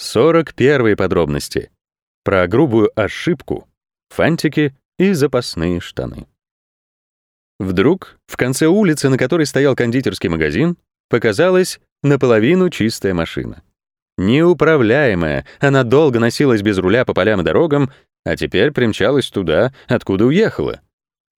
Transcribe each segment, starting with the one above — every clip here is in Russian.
41 подробности. Про грубую ошибку, фантики и запасные штаны. Вдруг в конце улицы, на которой стоял кондитерский магазин, показалась наполовину чистая машина. Неуправляемая, она долго носилась без руля по полям и дорогам, а теперь примчалась туда, откуда уехала.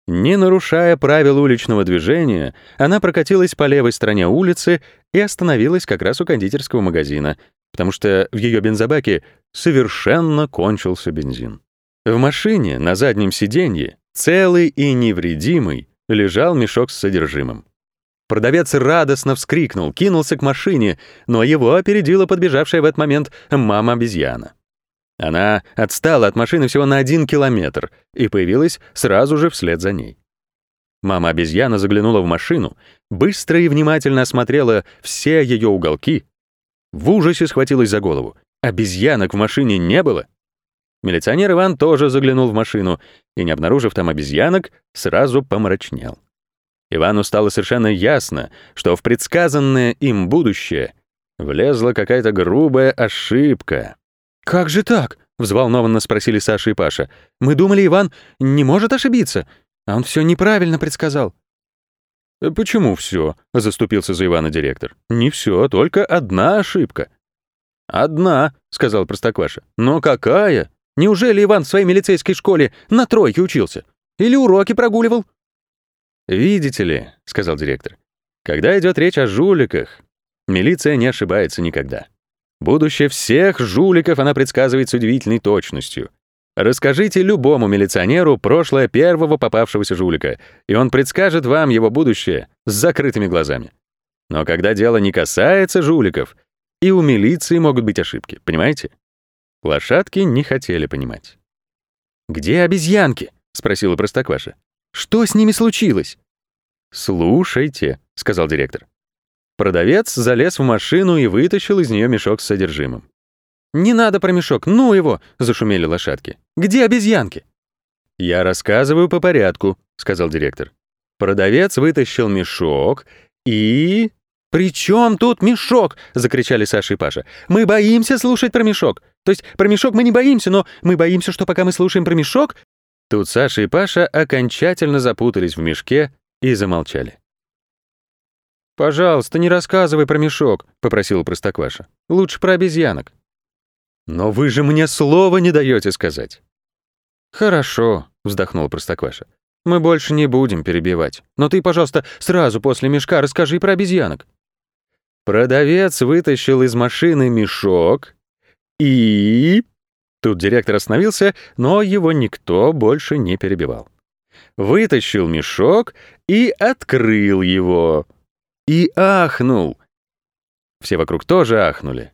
Не нарушая правил уличного движения, она прокатилась по левой стороне улицы и остановилась как раз у кондитерского магазина, потому что в ее бензобаке совершенно кончился бензин. В машине на заднем сиденье, целый и невредимый, лежал мешок с содержимым. Продавец радостно вскрикнул, кинулся к машине, но его опередила подбежавшая в этот момент мама-обезьяна. Она отстала от машины всего на один километр и появилась сразу же вслед за ней. Мама-обезьяна заглянула в машину, быстро и внимательно осмотрела все ее уголки, в ужасе схватилась за голову. Обезьянок в машине не было. Милиционер Иван тоже заглянул в машину и, не обнаружив там обезьянок, сразу помрачнел. Ивану стало совершенно ясно, что в предсказанное им будущее влезла какая-то грубая ошибка. «Как же так?» — взволнованно спросили Саша и Паша. «Мы думали, Иван не может ошибиться, а он все неправильно предсказал». «Почему все?» — заступился за Ивана директор. «Не все, только одна ошибка». «Одна», — сказал Простокваша. «Но какая? Неужели Иван в своей милицейской школе на тройке учился? Или уроки прогуливал?» «Видите ли», — сказал директор, «когда идет речь о жуликах, милиция не ошибается никогда. Будущее всех жуликов она предсказывает с удивительной точностью. Расскажите любому милиционеру прошлое первого попавшегося жулика, и он предскажет вам его будущее с закрытыми глазами. Но когда дело не касается жуликов, и у милиции могут быть ошибки, понимаете? Лошадки не хотели понимать. «Где обезьянки?» — спросила Простокваша. «Что с ними случилось?» «Слушайте», — сказал директор. Продавец залез в машину и вытащил из нее мешок с содержимым. «Не надо про мешок, ну его!» — зашумели лошадки. «Где обезьянки?» «Я рассказываю по порядку», — сказал директор. Продавец вытащил мешок и... «При чем тут мешок?» — закричали Саша и Паша. «Мы боимся слушать про мешок. То есть про мешок мы не боимся, но мы боимся, что пока мы слушаем про мешок...» Тут Саша и Паша окончательно запутались в мешке и замолчали. «Пожалуйста, не рассказывай про мешок», — попросила Простокваша. «Лучше про обезьянок». «Но вы же мне слова не даете сказать». «Хорошо», — вздохнул Простокваша. «Мы больше не будем перебивать. Но ты, пожалуйста, сразу после мешка расскажи про обезьянок». Продавец вытащил из машины мешок и... Тут директор остановился, но его никто больше не перебивал. Вытащил мешок и открыл его. И ахнул. Все вокруг тоже ахнули.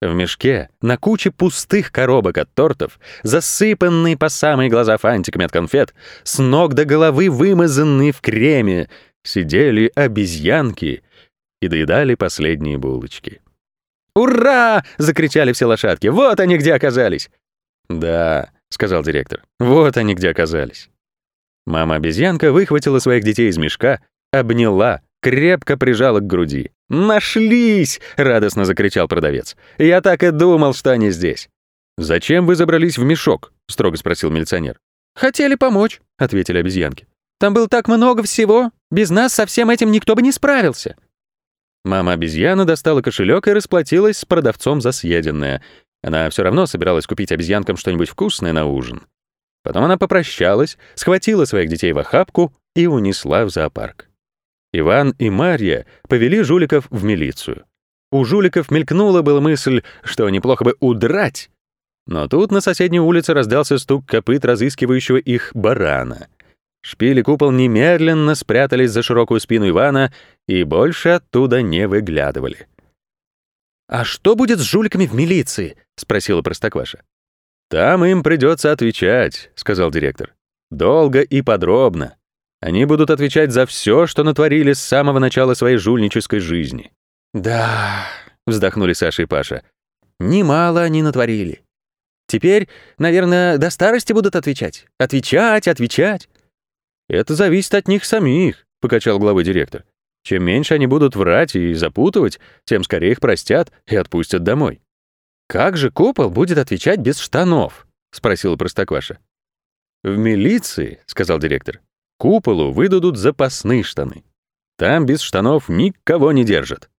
В мешке, на куче пустых коробок от тортов, засыпанные по самые глаза фантиками от конфет, с ног до головы вымазанные в креме, сидели обезьянки и доедали последние булочки. «Ура!» — закричали все лошадки. «Вот они где оказались!» «Да», — сказал директор, — «вот они где оказались». Мама-обезьянка выхватила своих детей из мешка, обняла, крепко прижала к груди. «Нашлись!» — радостно закричал продавец. «Я так и думал, что они здесь». «Зачем вы забрались в мешок?» — строго спросил милиционер. «Хотели помочь», — ответили обезьянки. «Там было так много всего. Без нас со всем этим никто бы не справился». Мама-обезьяна достала кошелек и расплатилась с продавцом за съеденное. Она все равно собиралась купить обезьянкам что-нибудь вкусное на ужин. Потом она попрощалась, схватила своих детей в охапку и унесла в зоопарк. Иван и Марья повели жуликов в милицию. У жуликов мелькнула была мысль, что неплохо бы удрать. Но тут на соседней улице раздался стук копыт разыскивающего их барана. Шпиль и купол немедленно спрятались за широкую спину Ивана и больше оттуда не выглядывали. «А что будет с жуликами в милиции?» — спросила Простокваша. «Там им придется отвечать», — сказал директор. «Долго и подробно. Они будут отвечать за все, что натворили с самого начала своей жульнической жизни. «Да», — вздохнули Саша и Паша, — «немало они натворили. Теперь, наверное, до старости будут отвечать. Отвечать, отвечать». «Это зависит от них самих», — покачал главой директор. «Чем меньше они будут врать и запутывать, тем скорее их простят и отпустят домой». «Как же купол будет отвечать без штанов?» — спросила Простокваша. «В милиции», — сказал директор, — «куполу выдадут запасные штаны. Там без штанов никого не держат».